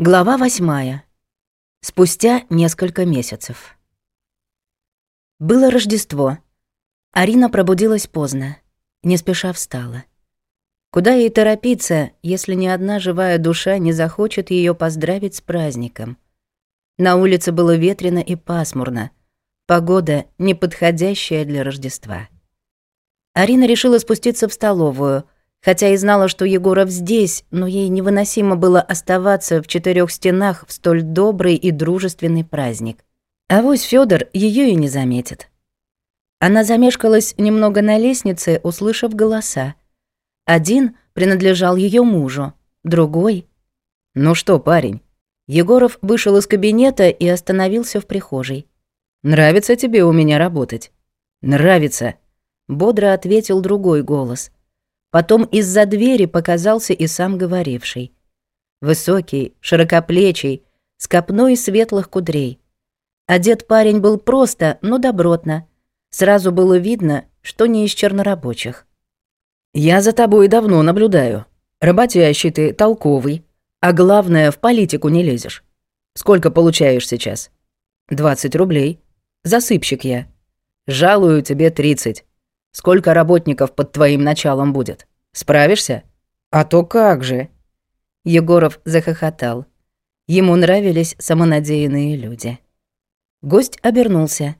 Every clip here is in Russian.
Глава восьмая. Спустя несколько месяцев. Было Рождество. Арина пробудилась поздно, не спеша встала. Куда ей торопиться, если ни одна живая душа не захочет ее поздравить с праздником? На улице было ветрено и пасмурно. Погода неподходящая для Рождества. Арина решила спуститься в столовую — Хотя и знала, что Егоров здесь, но ей невыносимо было оставаться в четырех стенах в столь добрый и дружественный праздник. А вось Федор ее и не заметит. Она замешкалась немного на лестнице, услышав голоса. Один принадлежал ее мужу, другой. Ну что, парень? Егоров вышел из кабинета и остановился в прихожей. Нравится тебе у меня работать? Нравится, бодро ответил другой голос. Потом из-за двери показался и сам говоривший. Высокий, широкоплечий, с копной светлых кудрей. Одет парень был просто, но добротно. Сразу было видно, что не из чернорабочих. «Я за тобой давно наблюдаю. Работящий ты, толковый. А главное, в политику не лезешь. Сколько получаешь сейчас?» «20 рублей. Засыпщик я. Жалую тебе 30. Сколько работников под твоим началом будет? Справишься? А то как же? Егоров захохотал. Ему нравились самонадеянные люди. Гость обернулся.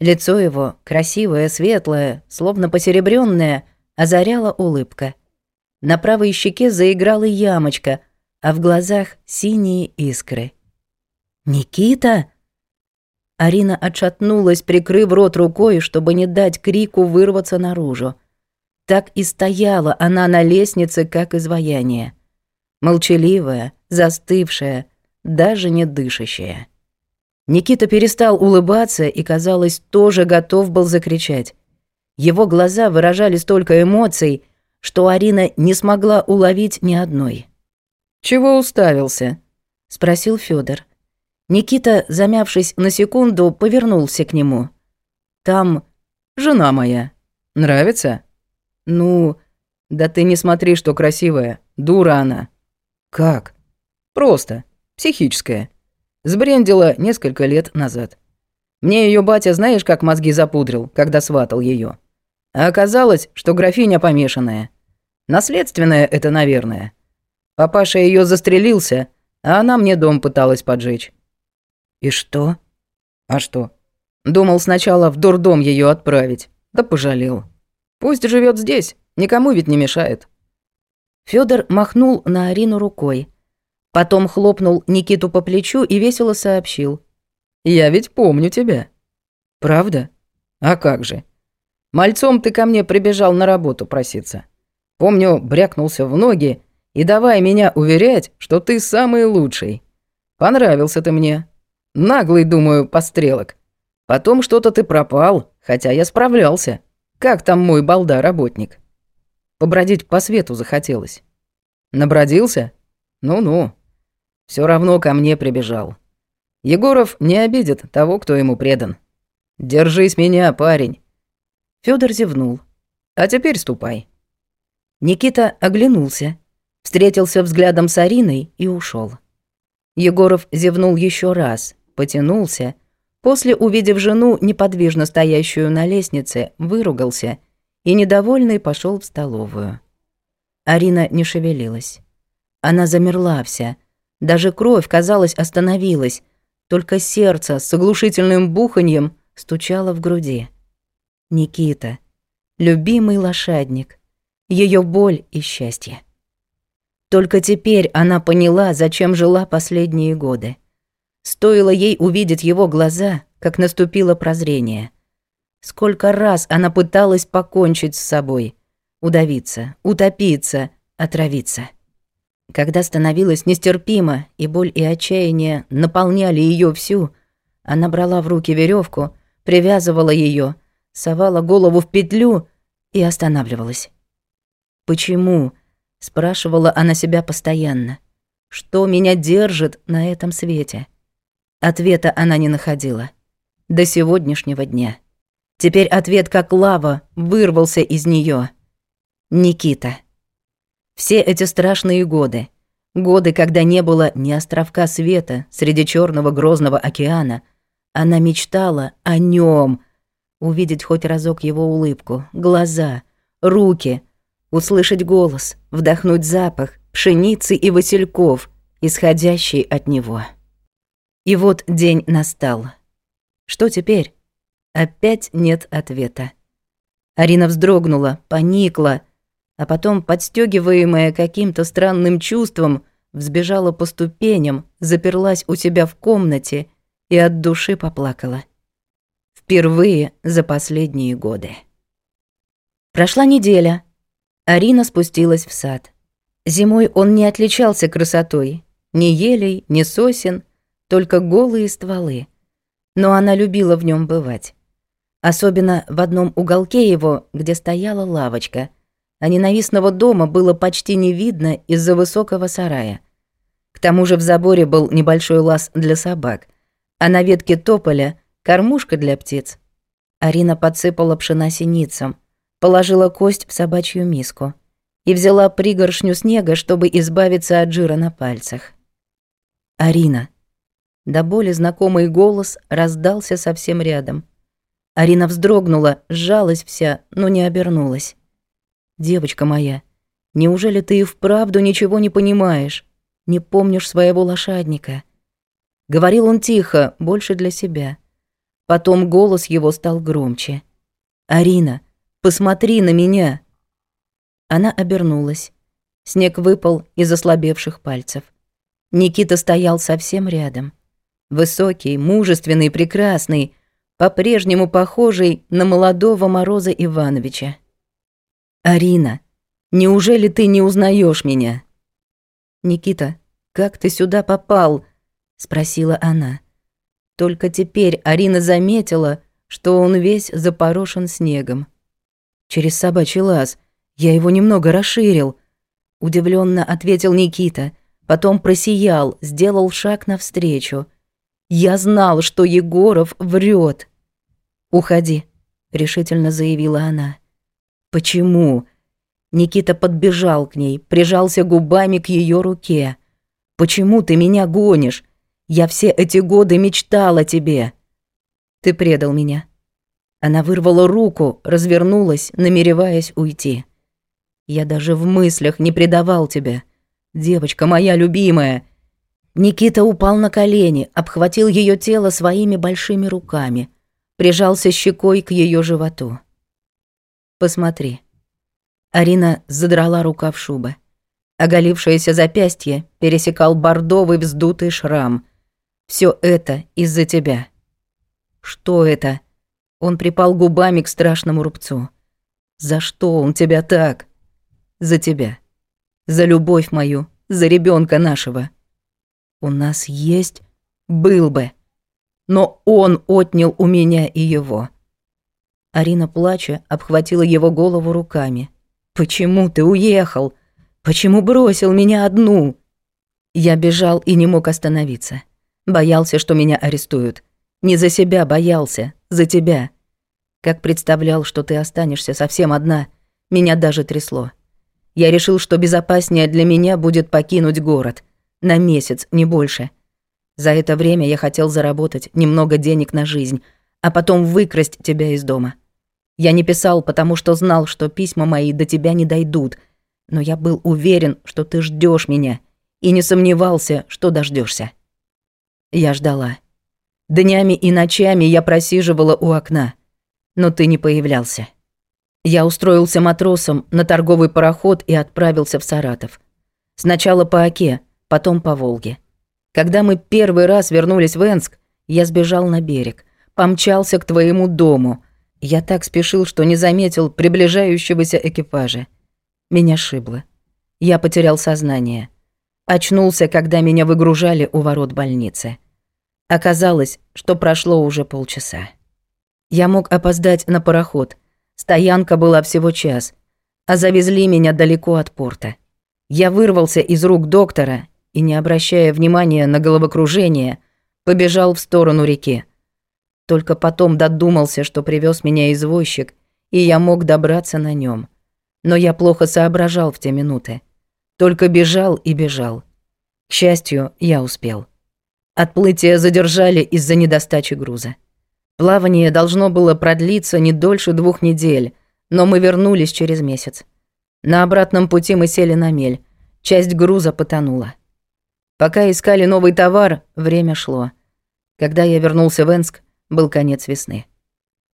Лицо его, красивое, светлое, словно посеребрённое, озаряла улыбка. На правой щеке заиграла ямочка, а в глазах синие искры. «Никита!» Арина отшатнулась, прикрыв рот рукой, чтобы не дать крику вырваться наружу. Так и стояла она на лестнице, как изваяние. Молчаливая, застывшая, даже не дышащая. Никита перестал улыбаться и, казалось, тоже готов был закричать. Его глаза выражали столько эмоций, что Арина не смогла уловить ни одной. «Чего уставился?» — спросил Федор. Никита, замявшись на секунду, повернулся к нему. «Там жена моя. Нравится?» «Ну...» «Да ты не смотри, что красивая. Дура она». «Как?» «Просто. Психическая. Сбрендила несколько лет назад. Мне ее батя знаешь, как мозги запудрил, когда сватал ее. А оказалось, что графиня помешанная. Наследственная это, наверное. Папаша ее застрелился, а она мне дом пыталась поджечь. «И что?» «А что?» «Думал сначала в дурдом ее отправить, да пожалел. Пусть живет здесь, никому ведь не мешает». Федор махнул на Арину рукой. Потом хлопнул Никиту по плечу и весело сообщил. «Я ведь помню тебя». «Правда? А как же? Мальцом ты ко мне прибежал на работу проситься. Помню, брякнулся в ноги и давай меня уверять, что ты самый лучший. Понравился ты мне, Наглый, думаю, пострелок. Потом что-то ты пропал, хотя я справлялся. Как там мой балда-работник? Побродить по свету захотелось. Набродился? Ну-ну. Все равно ко мне прибежал. Егоров не обидит того, кто ему предан. Держись меня, парень. Федор зевнул. А теперь ступай. Никита оглянулся, встретился взглядом с Ариной и ушел. Егоров зевнул еще раз, потянулся. После, увидев жену, неподвижно стоящую на лестнице, выругался и, недовольный, пошел в столовую. Арина не шевелилась. Она замерла вся. Даже кровь, казалось, остановилась. Только сердце с оглушительным буханьем стучало в груди. Никита. Любимый лошадник. Ее боль и счастье. Только теперь она поняла, зачем жила последние годы. Стоило ей увидеть его глаза, как наступило прозрение. Сколько раз она пыталась покончить с собой. Удавиться, утопиться, отравиться. Когда становилось нестерпимо, и боль и отчаяние наполняли ее всю, она брала в руки веревку, привязывала ее, совала голову в петлю и останавливалась. «Почему?» — спрашивала она себя постоянно. «Что меня держит на этом свете?» Ответа она не находила. До сегодняшнего дня. Теперь ответ как лава вырвался из нее. Никита. Все эти страшные годы. Годы, когда не было ни островка света среди черного грозного океана. Она мечтала о нем. Увидеть хоть разок его улыбку, глаза, руки, услышать голос, вдохнуть запах пшеницы и васильков, исходящий от него. И вот день настал. Что теперь? Опять нет ответа. Арина вздрогнула, поникла, а потом, подстегиваемая каким-то странным чувством, взбежала по ступеням, заперлась у себя в комнате и от души поплакала. Впервые за последние годы. Прошла неделя. Арина спустилась в сад. Зимой он не отличался красотой. Ни елей, ни сосен — только голые стволы. Но она любила в нем бывать. Особенно в одном уголке его, где стояла лавочка, а ненавистного дома было почти не видно из-за высокого сарая. К тому же в заборе был небольшой лаз для собак, а на ветке тополя — кормушка для птиц. Арина подсыпала пшена синицам, положила кость в собачью миску и взяла пригоршню снега, чтобы избавиться от жира на пальцах. «Арина, до боли знакомый голос раздался совсем рядом. Арина вздрогнула, сжалась вся, но не обернулась. «Девочка моя, неужели ты и вправду ничего не понимаешь? Не помнишь своего лошадника?» Говорил он тихо, больше для себя. Потом голос его стал громче. «Арина, посмотри на меня!» Она обернулась. Снег выпал из ослабевших пальцев. Никита стоял совсем рядом высокий, мужественный, прекрасный, по-прежнему похожий на молодого Мороза Ивановича. «Арина, неужели ты не узнаешь меня?» «Никита, как ты сюда попал?» — спросила она. Только теперь Арина заметила, что он весь запорошен снегом. «Через собачий лаз. Я его немного расширил», — удивленно ответил Никита, потом просиял, сделал шаг навстречу — я знал, что Егоров врет. «Уходи», — решительно заявила она. «Почему?» Никита подбежал к ней, прижался губами к ее руке. «Почему ты меня гонишь? Я все эти годы мечтал о тебе!» «Ты предал меня». Она вырвала руку, развернулась, намереваясь уйти. «Я даже в мыслях не предавал тебя. Девочка моя любимая, Никита упал на колени, обхватил ее тело своими большими руками, прижался щекой к ее животу. «Посмотри». Арина задрала рукав шубы. Оголившееся запястье пересекал бордовый вздутый шрам. Все это из-за тебя». «Что это?» Он припал губами к страшному рубцу. «За что он тебя так?» «За тебя. За любовь мою, за ребенка нашего» у нас есть был бы, но он отнял у меня и его». Арина, плача, обхватила его голову руками. «Почему ты уехал? Почему бросил меня одну?» Я бежал и не мог остановиться. Боялся, что меня арестуют. Не за себя боялся, за тебя. Как представлял, что ты останешься совсем одна, меня даже трясло. Я решил, что безопаснее для меня будет покинуть город — на месяц, не больше. За это время я хотел заработать немного денег на жизнь, а потом выкрасть тебя из дома. Я не писал, потому что знал, что письма мои до тебя не дойдут, но я был уверен, что ты ждешь меня, и не сомневался, что дождешься. Я ждала. Днями и ночами я просиживала у окна, но ты не появлялся. Я устроился матросом на торговый пароход и отправился в Саратов. Сначала по Оке — потом по Волге. Когда мы первый раз вернулись в Энск, я сбежал на берег, помчался к твоему дому. Я так спешил, что не заметил приближающегося экипажа. Меня шибло. Я потерял сознание. Очнулся, когда меня выгружали у ворот больницы. Оказалось, что прошло уже полчаса. Я мог опоздать на пароход. Стоянка была всего час. А завезли меня далеко от порта. Я вырвался из рук доктора и, не обращая внимания на головокружение, побежал в сторону реки. Только потом додумался, что привез меня извозчик, и я мог добраться на нем. Но я плохо соображал в те минуты. Только бежал и бежал. К счастью, я успел. Отплытие задержали из-за недостачи груза. Плавание должно было продлиться не дольше двух недель, но мы вернулись через месяц. На обратном пути мы сели на мель. Часть груза потонула. Пока искали новый товар, время шло. Когда я вернулся в Энск, был конец весны.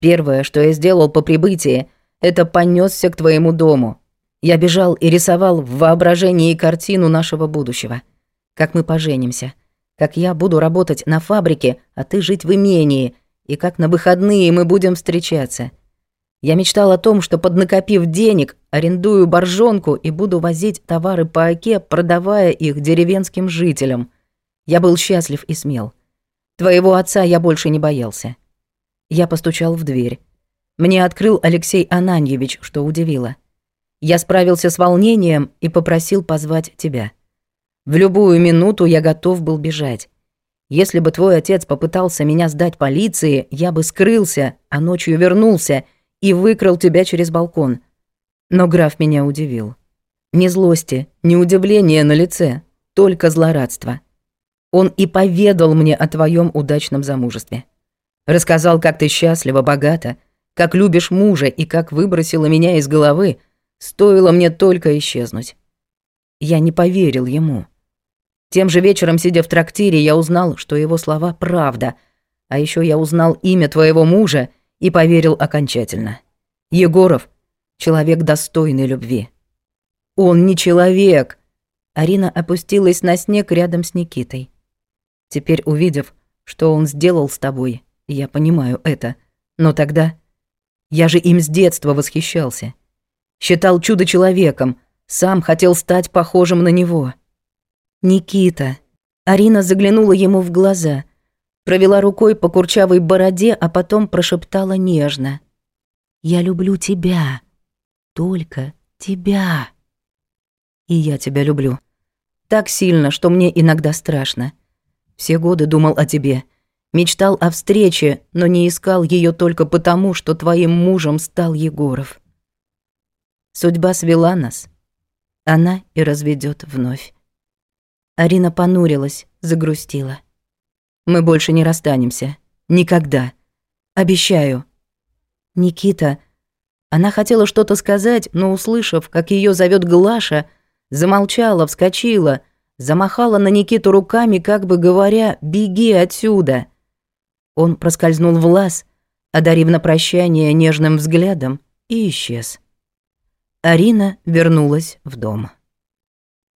Первое, что я сделал по прибытии, это понесся к твоему дому. Я бежал и рисовал в воображении картину нашего будущего. Как мы поженимся, как я буду работать на фабрике, а ты жить в имении, и как на выходные мы будем встречаться. Я мечтал о том, что поднакопив денег, арендую боржонку и буду возить товары по оке, продавая их деревенским жителям. Я был счастлив и смел. Твоего отца я больше не боялся. Я постучал в дверь. Мне открыл Алексей Ананьевич, что удивило. Я справился с волнением и попросил позвать тебя. В любую минуту я готов был бежать. Если бы твой отец попытался меня сдать полиции, я бы скрылся, а ночью вернулся — и выкрал тебя через балкон. Но граф меня удивил. Ни злости, ни удивления на лице, только злорадство. Он и поведал мне о твоем удачном замужестве. Рассказал, как ты счастлива, богата, как любишь мужа и как выбросила меня из головы, стоило мне только исчезнуть. Я не поверил ему. Тем же вечером, сидя в трактире, я узнал, что его слова правда, а еще я узнал имя твоего мужа — и поверил окончательно. Егоров — человек достойный любви. «Он не человек!» Арина опустилась на снег рядом с Никитой. «Теперь, увидев, что он сделал с тобой, я понимаю это, но тогда...» Я же им с детства восхищался. Считал чудо человеком, сам хотел стать похожим на него. Никита. Арина заглянула ему в глаза, провела рукой по курчавой бороде, а потом прошептала нежно. «Я люблю тебя. Только тебя. И я тебя люблю. Так сильно, что мне иногда страшно. Все годы думал о тебе. Мечтал о встрече, но не искал ее только потому, что твоим мужем стал Егоров. Судьба свела нас. Она и разведет вновь». Арина понурилась, загрустила. Мы больше не расстанемся. Никогда. Обещаю. Никита. Она хотела что-то сказать, но, услышав, как ее зовет Глаша, замолчала, вскочила, замахала на Никиту руками, как бы говоря «беги отсюда». Он проскользнул в лаз, одарив на прощание нежным взглядом, и исчез. Арина вернулась в дом.